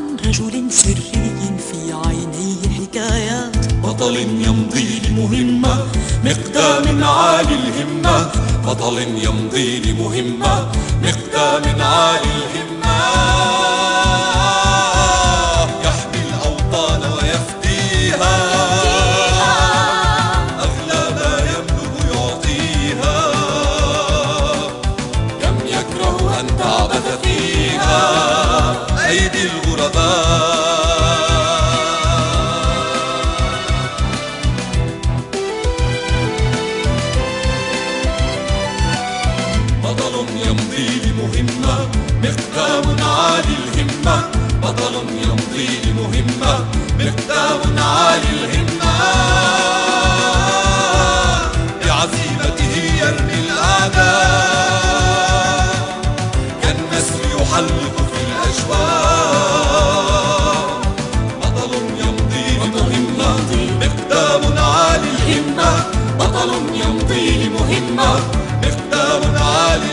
رجل سري في عينيه حكايات بطل يمضي لمهمة مقدام عالي الهمة. بطل يمضي لمهمة مقدام عالي بطل يمضي لمهمة مقدام عالي الهمة. بطل يمضي لمهمة مقدام عالي الهمة. بعزيمته يرمي الأعداء كالنسر يحلق في الأجواء. يمضي لمهمة نختار عالي